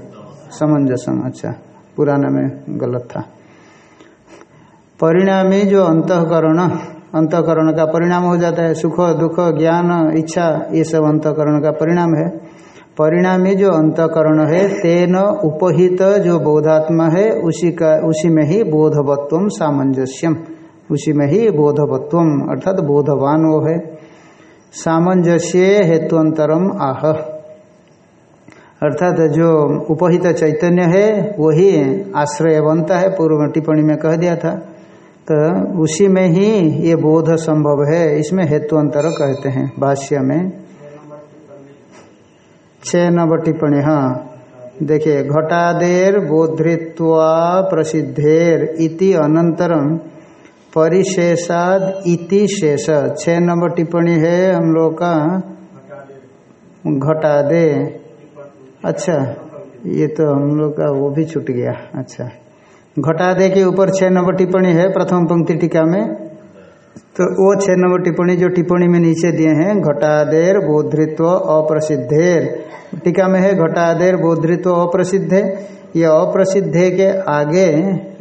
Speaker 1: समंजसम अच्छा पुराना में गलत था। परिणामी जो अंतकरण अंतकरण का परिणाम हो जाता है। सुख, दुख, ज्ञान, इच्छा, ये सब अंतकरण का परिणाम है। परिणामी जो अंतकरण है, तेन उपहित जो बोधात्मा है, उसी का, उसी में ही बोधवत्व सामंजस्यम उसी में ही बोधवत्व, अर्थात बोधवान वो है। सामंजस्य हेतुअंतरम आह। अर्थात जो उपहित चैतन्य है वही आश्रय बनता है, पूर्व टिप्पणी में कह दिया था। तो उसी में ही ये बोध संभव है। इसमें हेतुअंतर कहते हैं भाष्य में। छह नंबर टिप्पणी हाँ। देखिए, घटादेर बोधृत्वा प्रसिद्धेर इति अनंतरम परिशेषाद इति शेष। छह नंबर टिप्पणी है हम लोग का। घटादे। अच्छा ये तो हम लोग का वो भी छूट गया। अच्छा। घटादे के ऊपर छह नंबर टिप्पणी है, प्रथम पंक्ति टीका में। तो वो छह नंबर टिप्पणी जो टिप्पणी में नीचे दिए हैं घटादेर बोधृत्व अप्रसिद्धेर। टीका में है घटादेर बोधृत्व अप्रसिद्ध। ये अप्रसिद्ध के आगे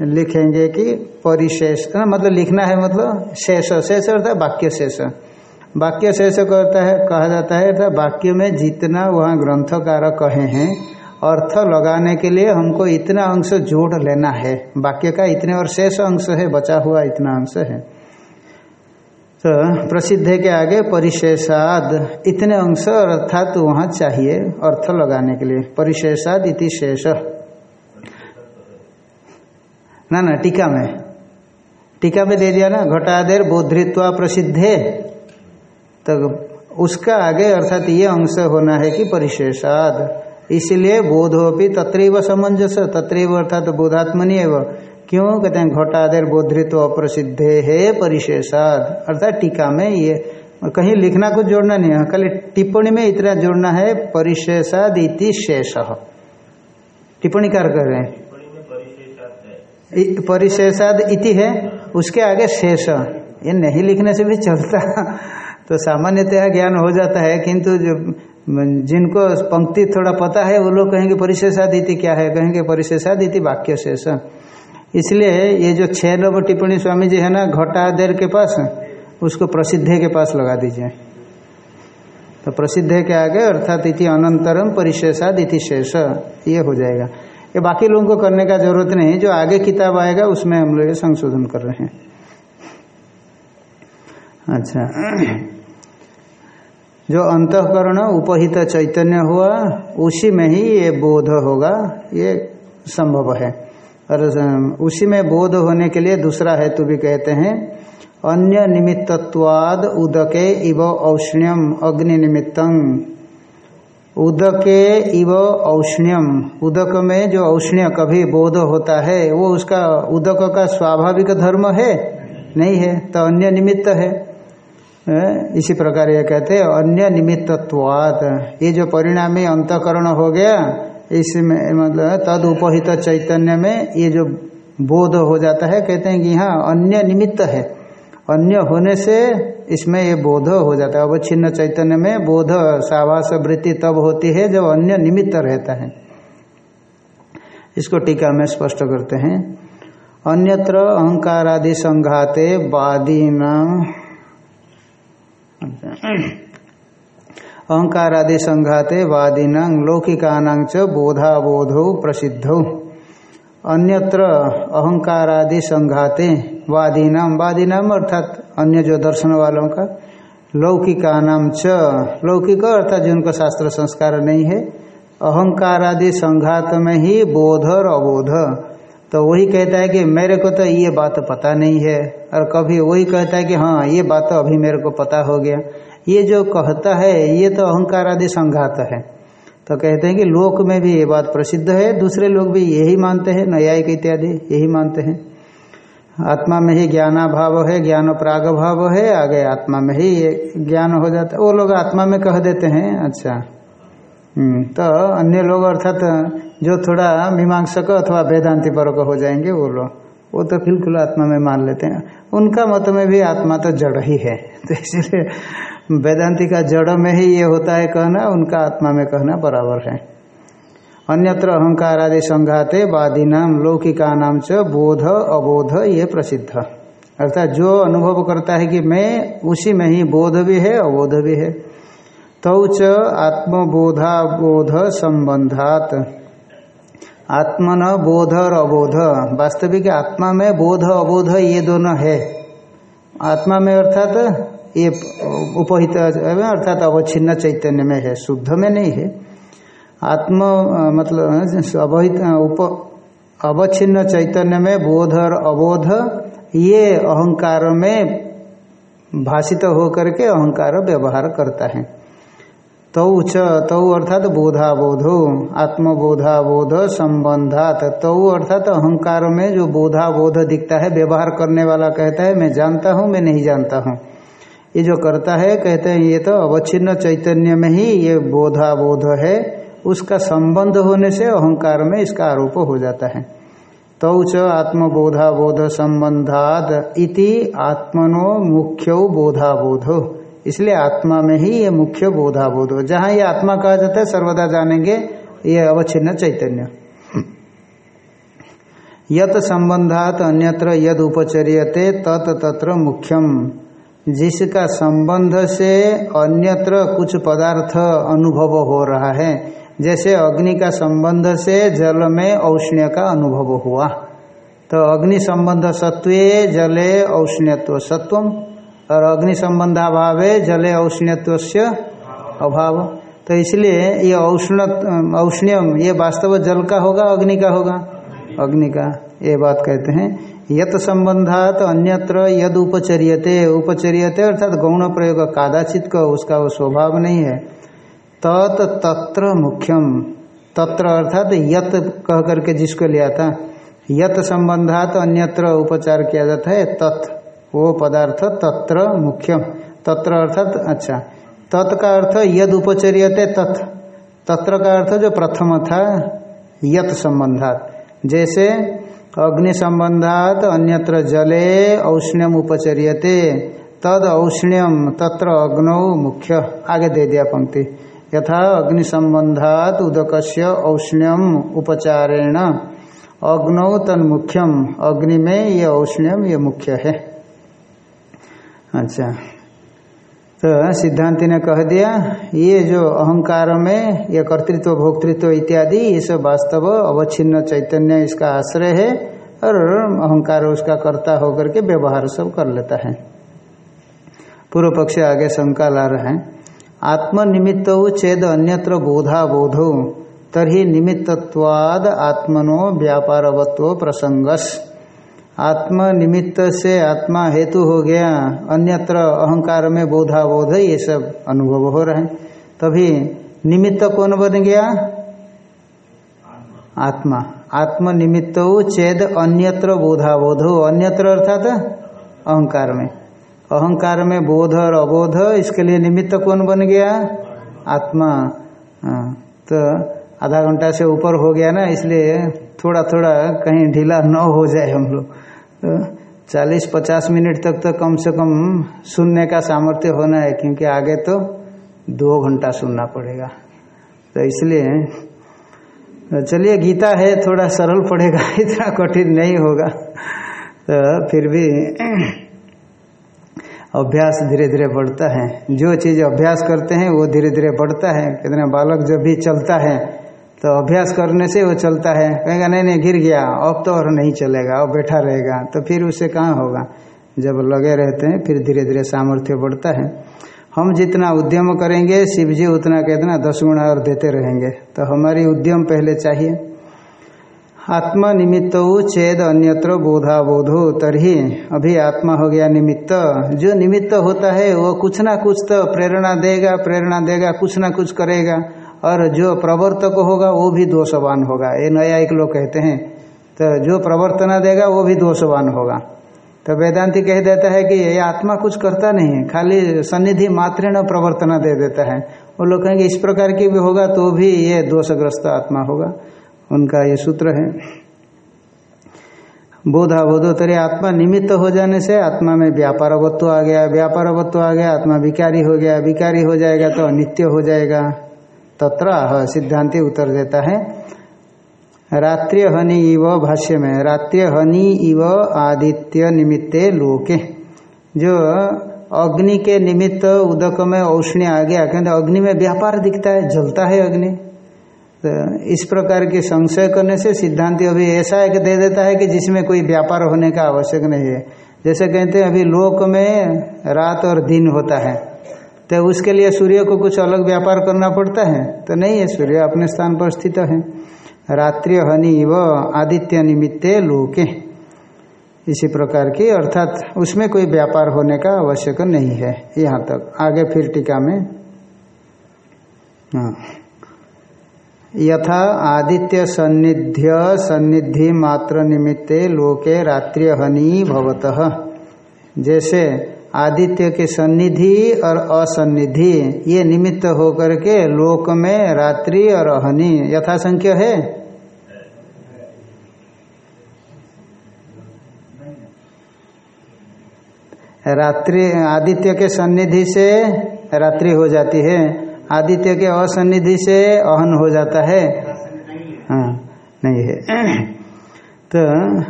Speaker 1: लिखेंगे कि परिशेष मतलब लिखना है मतलब शेष शेष अर्थात वाक्य शेष। वाक्य शेष कहता है, कहा जाता है, अर्थात वाक्य में जितना वहाँ ग्रंथकार कहे हैं अर्थ लगाने के लिए हमको इतना अंश जोड़ लेना है। वाक्य का इतने और शेष अंश है, बचा हुआ इतना अंश है। तो प्रसिद्ध के आगे परिशेषाद, इतने अंश अर्थात तो वहाँ चाहिए अर्थ लगाने के लिए। परिशेषाद इति शेष। ना ना, टीका में। टीका में दे दिया ना, घटादेर बोधृत्वा प्रसिद्धे। तो उसका आगे अर्थात ये अंश होना है कि परिशेषाद। इसलिए बोधोपि तत्रैव समंजस तत्रैव अर्थात बोधात्मनि एवं। क्यों? कहते हैं घटादेर बोधृत्व अप्रसिद्धे है परिशेषाद। अर्थात टीका में ये कहीं लिखना कुछ जोड़ना नहीं है खाली टिप्पणी में इतना जोड़ना है परिशेषाद इति शेष। टिप्पणी कार कर रहे हैं। परिशेषाद इति है उसके आगे शेष। ये नहीं लिखने से भी चलता। तो सामान्यतः ज्ञान हो जाता है किंतु जो जिनको पंक्ति थोड़ा पता है, वो लोग कहेंगे परिशेषादिति क्या है? कहेंगे परिशेषादिति वाक्य शेष इसलिए ये जो छह लोग टिप्पणी स्वामी जी है ना, घटादेर के पास, उसको प्रसिद्धे के पास लगा दीजिए। तो प्रसिद्ध के आगे अर्थात इति अनंतरम परिशेषाद इति शेष, ये हो जाएगा। ये बाकी लोगों को करने का ज़रूरत नहीं जो आगे किताब आएगा, उसमें हम लोग संशोधन कर रहे हैं। अच्छा। जो अंतकरण उपहित चैतन्य हुआ, उसी में ही ये बोध होगा। ये संभव है। और उसी में बोध होने के लिए दूसरा हेतु भी कहते हैं, अन्य निमित्तवाद उदके इव औष्ण्यम अग्नि निमित्तं उदके इव औष्ण्यम। उदक में जो औष्ण्य कभी बोध होता है, वो उसका, उदक का स्वाभाविक धर्म है? नहीं है। तो अन्य निमित्त है। इसी प्रकार ये कहते हैं, अन्य निमित्तवाद ये जो परिणामी अंतकरण हो गया, इसमें मतलब तद उपहित चैतन्य में ये जो बोध हो जाता है, कहते हैं कि यहाँ अन्य निमित्त है। अन्य होने से इसमें ये बोध हो जाता है। अवच्छिन्न चैतन्य में बोध, सावास वृत्ति तब होती है जब अन्य निमित्त रहता है। इसको टीका में स्पष्ट करते हैं। अन्यत्र अहंकारादि संघाते अहंकारादि संघाते वादीन लौकिकानां च बोधाबोधौ प्रसिद्धौ। अन्यत्र अहंकारादि संघाते वादीनाम वादीनाम अर्थात अन्य जो दर्शन वालों का लौकिकानाम च, लौकिक अर्थात जिनको शास्त्र संस्कार नहीं है, अहंकारादि संघात में ही बोध और अबोध। तो वही कहता है कि मेरे को तो ये बात पता नहीं है। और कभी वही कहता है कि हाँ ये बात तो अभी मेरे को पता हो गया। ये जो कहता है, ये तो अहंकार आदि संघात है। तो कहते हैं कि लोक में भी ये बात प्रसिद्ध है, दूसरे लोग भी यही मानते हैं, न्यायिक इत्यादि यही मानते हैं। आत्मा में ही ज्ञानाभाव है ज्ञान प्राग भाव है, आगे आत्मा में ही ये ज्ञान हो जाता है। वो लोग आत्मा में कह देते हैं अच्छा। तो अन्य लोग अर्थात जो थोड़ा मीमांसक अथवा वेदांति वर्ग हो जाएँगे, वो लोग वो तो बिल्कुल आत्मा में मान लेते हैं। उनका मत में भी आत्मा तो जड़ ही है। तो इसलिए वेदांति का जड़ में ही ये होता है कहना, उनका आत्मा में कहना बराबर है। अन्यत्र अहंकार आदि संघाते वादी नाम लौकिका नाम च बोध, अबोध, ये प्रसिद्ध। अर्थात जो अनुभव करता है कि मैं उसी में ही बोध भी है, अबोध भी है। तौ च आत्मबोधाबोध संबंधात। आत्मन बोध और अबोध। वास्तविक आत्मा में बोध अबोध ये दोनों है। आत्मा में अर्थात ये उपहित अर्थात अवच्छिन्न चैतन्य में है, शुद्ध में नहीं है। आत्म मतलब अवहित, उप, अवच्छिन्न चैतन्य में बोध और अबोध ये अहंकार में भाषित होकर के अहंकार व्यवहार करता है। तौ च तौ अर्थात बोधाबोधो, आत्मबोधाबोध संबंधात। तौ अर्थात अहंकार में जो बोधाबोध दिखता है, व्यवहार करने वाला कहता है, मैं जानता हूँ, मैं नहीं जानता हूँ। ये जो करता है, कहते हैं, ये तो अवच्छिन्न चैतन्य में ही ये बोधाबोध है। उसका संबंध होने से अहंकार में इसका आरोप हो जाता है। तौ च आत्मबोधाबोध संबंधाद इति आत्मनो मुख्यो बोधाबोधो। इसलिए आत्मा में ही ये मुख्य बोधाबोध हो। जहाँ ये आत्मा कहा जाता है, सर्वदा जानेंगे, ये अवच्छिन्न चैतन्य। यत संबंधात अन्यत्र यद उपचर्यते, तत् तत्र मुख्यम। जिसका संबंध से अन्यत्र कुछ पदार्थ अनुभव हो रहा है। जैसे अग्नि का संबंध से जल में औष्ण्य का अनुभव हुआ। तो अग्नि संबंध सत्वे जले, औष्ण्यत्व सत्वम और अग्नि संबंधाभाव जले औष्ण्यत्व अभाव। तो इसलिए ये औष्ण, औष्ण्यम, ये वास्तव जल का होगा, अग्नि का होगा? अग्नि का, ये बात कहते हैं। यत संबंधात अन्यत्र यद उपचर्यते उपचर्यते अर्थात गौण प्रयोग कादाचित का, उसका वो स्वभाव नहीं है। तत् तत्र मुख्यम। तत्र अर्थात यत कह करके जिसको लिया था। यत संबंधात अन्यत्र उपचार किया जाता है, तत्। वो पदार्थ तत्र मुख्यम। तत्र अर्थात अच्छा तत् का अर्थ यद उपचर्यते तत्। तत्र का अर्थ जो प्रथम था, यत संबंधात। जैसे अग्नि संबंधात, अन्यत्र जले औष्ण्यम उपचर्यते, तद औष्ण्यम, तत्र अग्नौ मुख्य। आगे दे दिया पंक्ति। यथा अग्नि संबंधात उदक औष्ण्यम उपचारेण, अग्नौ तन्मुख्यम। अग्नि में ये औष्ण्यम, ये मुख्य है। अच्छा। तो सिद्धांति ने कह दिया, ये जो अहंकार में, ये कर्तृत्व, भोक्तृत्व इत्यादि, ये सब वास्तव, अवच्छिन्न चैतन्य इसका आश्रय है, और अहंकार उसका कर्ता होकर के व्यवहार सब कर लेता है। पूर्व पक्ष आगे शंका ला रहे हैं। आत्मनिमित्त चेद अन्यत्र बोधा बोधो तरी निमित्तवाद आत्मनो व्यापारवत्व प्रसंगस। आत्म निमित्त से आत्मा हेतु हो गया, अन्यत्र अहंकार में बोधा बोध ये सब अनुभव हो रहे हैं। तभी निमित्त कौन बन गया? आत्मा। आत्म निमित्त चेद अन्यत्र बोधा बोधो अन्यत्र अर्थात अहंकार में अहंकार में बोध और अबोध, इसके लिए निमित्त कौन बन गया? आत्मा। तो आधा घंटा से ऊपर हो गया ना, इसलिए थोड़ा थोड़ा कहीं ढीला न हो जाए हम लोग। तो चालीस पचास मिनट तक तो कम से कम सुनने का सामर्थ्य होना है, क्योंकि आगे तो दो घंटा सुनना पड़ेगा। तो इसलिए चलिए, गीता है, थोड़ा सरल पड़ेगा, इतना कठिन नहीं होगा। तो फिर भी अभ्यास धीरे धीरे बढ़ता है। जो चीज़ अभ्यास करते हैं, वो धीरे धीरे बढ़ता है। कितने बालक जब भी चलता है तो अभ्यास करने से वो चलता है। कहेगा नहीं नहीं, गिर गया, अब तो और नहीं चलेगा, अब बैठा रहेगा। तो फिर उससे कहाँ होगा? जब लगे रहते हैं, फिर धीरे धीरे सामर्थ्य बढ़ता है। हम जितना उद्यम करेंगे शिव जी उतना कहते दस गुणा और देते रहेंगे। तो हमारी उद्यम पहले चाहिए। आत्मा निमित्त चेद अन्यत्र बोधा बोधो तरही। अभी आत्मा हो गया निमित्त। जो निमित्त होता है, वो कुछ ना कुछ तो प्रेरणा देगा प्रेरणा देगा, कुछ ना कुछ करेगा। और जो प्रवर्तक होगा वो भी दोषवान होगा। ये नया एक लोग कहते हैं। तो जो प्रवर्तना देगा, वो भी दोषवान होगा। तो वेदांति कह देता है कि ये आत्मा कुछ करता नहीं है। खाली सन्निधि मात्र न प्रवर्तना दे देता है। वो लोग कहेंगे, इस प्रकार की भी होगा तो भी ये दोषग्रस्त आत्मा होगा। उनका ये सूत्र है। बोधा बोधोत्तरी आत्मा निमित्त हो जाने से आत्मा में व्यापार व्यापारवत्व आ गया। व्यापार व्यापारवत्व आ गया, आत्मा विकारी हो गया। विकारी हो जाएगा तो अनित्य हो जाएगा। तत्र सिद्धांति उत्तर देता है। रात्रि हनि इव भाष्य में रात्रि हनि इव आदित्य निमित्ते लोके। जो अग्नि के निमित्त उदक में औष्ण्य आ गया क्योंकि अग्नि में व्यापार दिखता है, जलता है अग्नि। तो इस प्रकार के संशय करने से सिद्धांति अभी ऐसा एक दे देता है कि जिसमें कोई व्यापार होने का आवश्यक नहीं है। जैसे कहते हैं, अभी लोक में रात और दिन होता है। तो उसके लिए सूर्य को कुछ अलग व्यापार करना पड़ता है। तो नहीं है सूर्य, अपने स्थान पर स्थित है। रात्रि हनि व आदित्य निमित्ते लोके। इसी प्रकार की, अर्थात उसमें कोई व्यापार होने का आवश्यक नहीं है, यहाँ तक। आगे फिर टीका में। हाँ। यथा आदित्य सन्निध्य, सन्निधि मात्र निमित्ते लोके रात्रि हनि भवत। जैसे आदित्य के सन्निधि और असन्निधि, ये निमित्त होकर के लोक में रात्रि और हनि यथासंख्य है? रात्रि, आदित्य के सन्निधि से रात्रि हो जाती है। आदित्य के असन्निधि से अहन हो जाता है। हाँ नहीं है। तो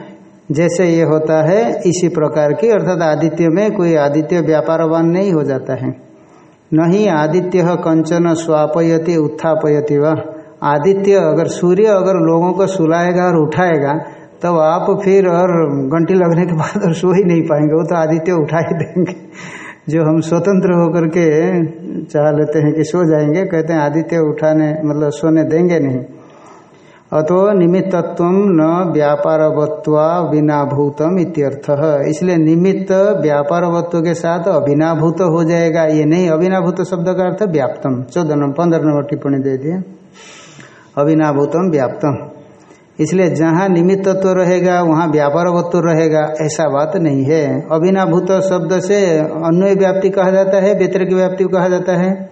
Speaker 1: जैसे ये होता है, इसी प्रकार की, अर्थात आदित्य में कोई आदित्य व्यापारवान नहीं हो जाता है। नहीं आदित्य कंचन स्वापयति, उत्थापयति व। आदित्य अगर सूर्य अगर लोगों को सुलाएगा और उठाएगा, तब तो आप फिर और घंटी लगने के बाद और सो ही नहीं पाएँगे। वो तो आदित्य उठा ही देंगे। जो हम स्वतंत्र होकर के चाह लेते हैं कि सो जाएँगे, कहते हैं आदित्य उठाने मतलब सोने देंगे नहीं। अतो निमित्तत्व न व्यापारवत्वा विनाभूतम इत्यर्थ। है इसलिए निमित्त व्यापारवत्व के साथ अभिनाभूत हो जाएगा। ये नहीं अभिनाभूत शब्द का अर्थ व्याप्तम। चौदह नंबर, पंद्रह नंबर टिप्पणी दे दिए। अभिनाभूतम व्याप्तम। इसलिए जहाँ निमित्तत्व रहेगा, वहाँ व्यापारवत्व रहेगा। ऐसा बात नहीं है। अभिनाभूत शब्द से अन्वय व्याप्ति कहा जाता है व्यतिरिक व्याप्ति कहा जाता है।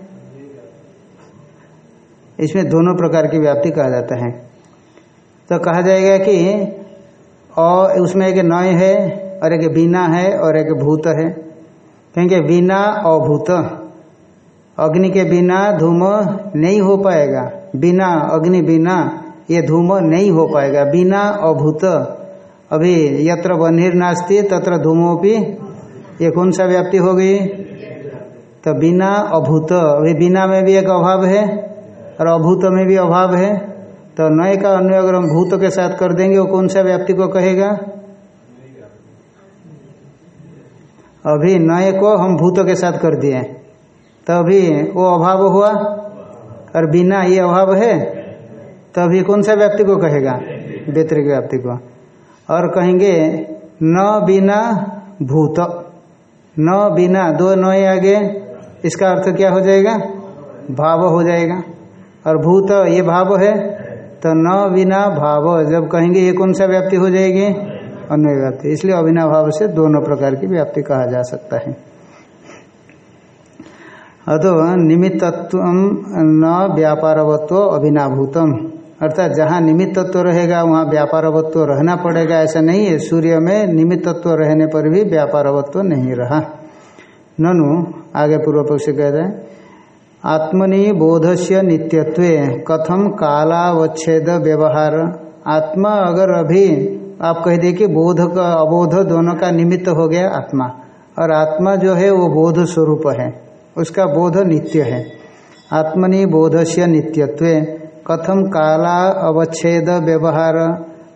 Speaker 1: इसमें दोनों प्रकार की व्याप्ति कहा जाता है। तो कहा जाएगा कि अ, उसमें एक नय है और एक बिना है और एक भूत है। कहेंगे बिना अभूत। अग्नि के बिना धूम नहीं हो पाएगा। बिना अग्नि, बिना ये धूम नहीं हो पाएगा। बिना अभूत। अभी यत्र बनिर नास्ती, तत्र धूमोपी ये कौन सा व्याप्ति हो गई? तो बिना अभूत। अभी बिना में भी एक अभाव है और अभूत में भी अभाव है। तो नए का अन्वय अगर हम भूत के साथ कर देंगे, वो कौन सा व्याप्ति को कहेगा? अभी नए को हम भूत के साथ कर दिए। तो अभी वो अभाव हुआ? और बिना ये अभाव है तो अभी कौन सा व्यक्ति को कहेगा? व्यतिरिक व्याप्ति को। और कहेंगे, न बिना भूत। न बिना, दो नए आगे, इसका अर्थ क्या हो जाएगा? भाव हो जाएगा। और भूत, ये भाव है? तो न बिना भाव, जब कहेंगे ये कौन सा व्याप्ति हो जाएगी अन्य व्याप्ति। इसलिए अभिना भाव से दोनों प्रकार की व्याप्ति कहा जा सकता है। अतो निमित्तत्व न व्यापारवत्व अभिनाभूतम अर्थात जहाँ निमित्तत्व रहेगा, वहाँ व्यापारवत्व रहना पड़ेगा, ऐसा नहीं है। सूर्य में निमित्तत्व रहने पर भी व्यापारवत्व नहीं रहा। ननु, आगे पूर्व पक्ष कह रहे आत्मनि बोध से नित्यत्व कथम कालावच्छेद व्यवहार। आत्मा अगर अभी, आप कह दे कि बोध का, अबोध दोनों का निमित्त हो गया आत्मा। और आत्मा जो है, वो बोध स्वरूप है। उसका बोध नित्य है। आत्मनि बोध से नित्यत्व कथम काला अवच्छेद व्यवहार।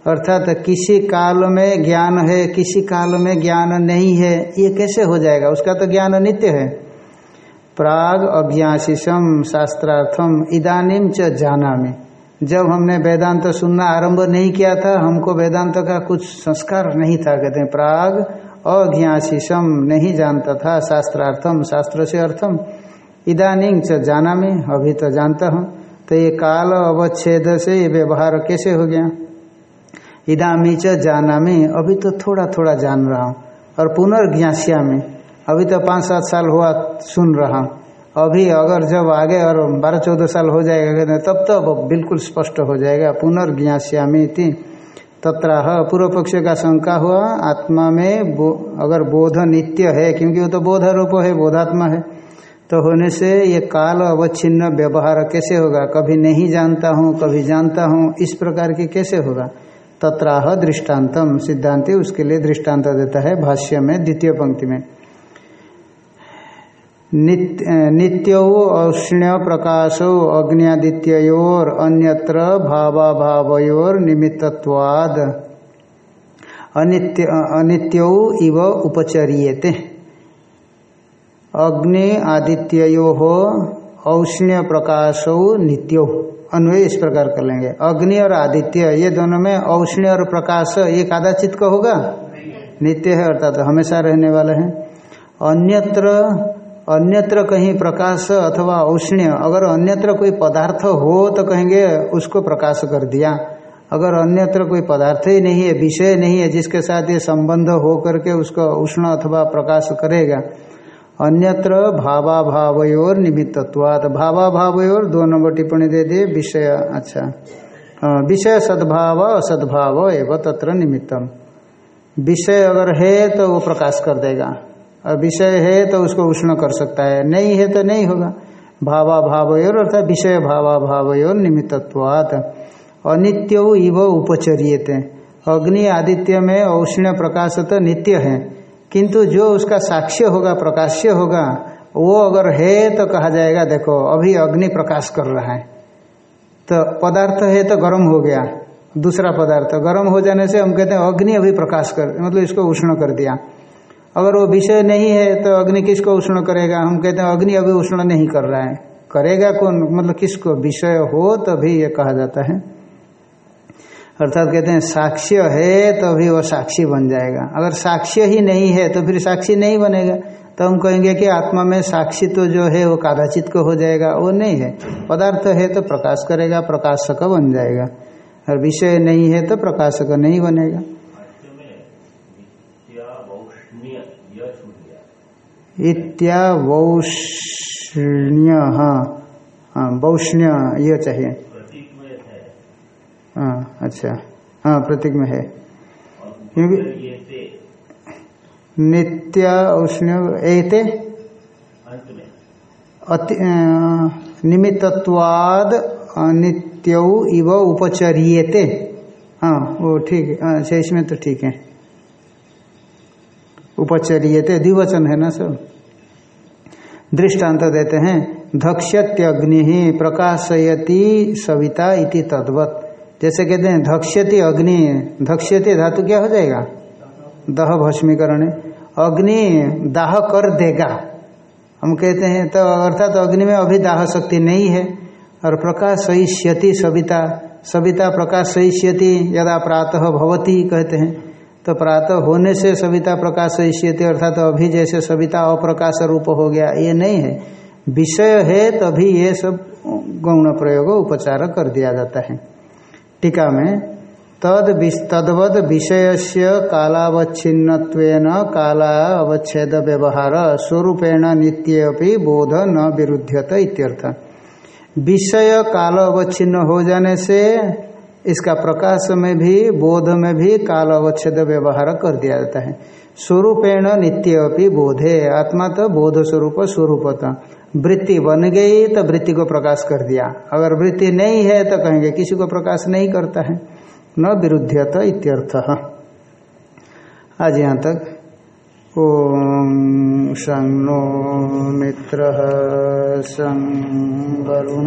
Speaker 1: अर्थात किसी काल में ज्ञान है, किसी काल में ज्ञान नहीं है, ये कैसे हो जाएगा? उसका तो ज्ञान नित्य है। प्राग अज्ञाशीषम शास्त्रार्थम इदानीम च जाना में जब हमने वेदांत सुनना आरंभ नहीं किया था, हमको वेदांत का कुछ संस्कार नहीं था, कहते हैं, प्राग अज्ञाशीषम नहीं जानता था शास्त्रार्थम शास्त्र से अर्थम इदानीम च जाना में अभी तो जानता हूँ। तो ये काल अवच्छेद से ये व्यवहार कैसे हो गया? इदामी च जाना में अभी तो थोड़ा थोड़ा जान रहा हूँ और पुनर्ज्ञास्या में अभी तो पाँच सात साल हुआ सुन रहा। अभी अगर जब आगे और बारह चौदह साल हो जाएगा कहते तब तो अब बिल्कुल स्पष्ट हो जाएगा। पुनर्ज्ञास्यामी थी तत्राह। पूर्व पक्ष का शंका हुआ आत्मा में बो, अगर बोध नित्य है क्योंकि वो तो बोध रूप है बोधात्मा है तो होने से ये काल अवच्छिन्न व्यवहार कैसे होगा? कभी नहीं जानता हूँ कभी जानता हूँ इस प्रकार की कैसे होगा? तत्राह दृष्टान्तम सिद्धांति उसके लिए दृष्टांत देता है भाष्य में द्वितीय पंक्ति में। नित्यो औष्ण्य प्रकाशो अग्नियादित्योर अन्यत्र भावाभावयोर निमित्तवाद अनित्य अनित्यो इव उपचरियते। अग्नि आदित्यो हो औष्ण्य प्रकाशो नित्यो। अन्वय इस प्रकार कर लेंगे। अग्नि और आदित्य ये दोनों में औष्ण्य और प्रकाश ये कादाचित का होगा? नित्य है अर्थात हमेशा रहने वाले हैं। अन्यत्र अन्यत्र कहीं प्रकाश अथवा औष्ण्य अगर अन्यत्र कोई पदार्थ हो तो कहेंगे उसको प्रकाश कर दिया। अगर अन्यत्र कोई पदार्थ ही नहीं है, विषय नहीं है, जिसके साथ ये संबंध हो करके उसको उष्ण अथवा प्रकाश करेगा, अन्यत्र भावा भावयोर निमित्तत्वात। भावा भावयोर दो नंबर टिप्पणी दे दिए विषय अच्छा। विषय सद्भाव, असद्भाव एवं तत्र निमित्तम। विषय अगर है तो वो प्रकाश कर देगा। और विषय है तो उसको उष्ण कर सकता है, नहीं है तो नहीं होगा। भावा भावयोर अर्थात विषय भावा भावयोर निमित्तत्वात। अनित्य इव उपचर्यते। अग्नि आदित्य में औष्ण्य प्रकाश तो नित्य है, किंतु जो उसका साक्ष्य होगा, प्रकाश्य होगा, वो अगर है तो कहा जाएगा, देखो, अभी अग्नि प्रकाश कर रहा है। तो पदार्थ है तो गर्म हो गया, दूसरा पदार्थ। गर्म हो जाने से हम कहते हैं, अग्नि अभी प्रकाश कर मतलब इसको उष्ण कर दिया। अगर वो विषय नहीं है तो अग्नि किसको उष्ण करेगा? हम कहते हैं, अग्नि अभी उष्ण नहीं कर रहा है। करेगा कौन? मतलब किसको? विषय हो तभी ये कहा जाता है। अर्थात कहते हैं, साक्ष्य है तो भी वो साक्षी बन जाएगा। अगर साक्ष्य ही नहीं है तो फिर साक्षी नहीं बनेगा। तो हम कहेंगे कि आत्मा में साक्षी तो जो है, वो कादाचित को हो जाएगा। वो नहीं है। पदार्थ है तो प्रकाश करेगा, प्रकाशक बन जाएगा। और विषय नहीं है तो प्रकाशक नहीं बनेगा। इत्या वौष्ण्य हाँ हाँ वौष्ण्य ये चाहिए। हाँ अच्छा। हाँ प्रतीक में है। क्योंकि नित्य उष्ण एते? निमित्तवाद नित्य इव उपचरियते। हाँ वो ठीक है। अच्छा इसमें तो ठीक है। उपचरियते, द्विवचन है ना सब? दृष्टांत देते हैं धक्ष्यत्यग्नि प्रकाशयति सविता इति तद्वत। जैसे कहते हैं धक्ष्यति अग्नि धक्ष्यति धातु क्या हो जाएगा? दह भस्मीकरण अग्नि दाह कर देगा। हम कहते हैं तो अर्थात तो अग्नि में अभी दाह शक्ति नहीं है, और प्रकाश सहिष्यति सविता सविता प्रकाश सहिष्यति यदा प्रातः भवती कहते हैं। तो प्रातः होने से सविता प्रकाश सहिष्यति अर्थात तो अभी जैसे सविता अप्रकाश रूप हो गया, ये नहीं है। विषय है तभी ये सब गौण प्रयोग उपचार कर दिया जाता है। टीका में, तद तदवद विषय से कालावच्छिन्न काला अवच्छेद व्यवहार स्वरूपेण नित्य बोध न विरुद्धत इत्यर्थ। विषय काल अवच्छिन्न हो जाने से इसका प्रकाश में भी, बोध में भी काल अवच्छेद व्यवहार कर दिया जाता है। स्वरूपेण नित्य अपनी बोधे, आत्मा तो बोध स्वरूप स्वरूपता। वृत्ति बन गई तो वृत्ति को प्रकाश कर दिया। अगर वृत्ति नहीं है तो कहेंगे किसी को प्रकाश नहीं करता है। न विरुद्धत इत्यर्थ। आज यहाँ तक। ओम सं नो मित्र सं वरुण।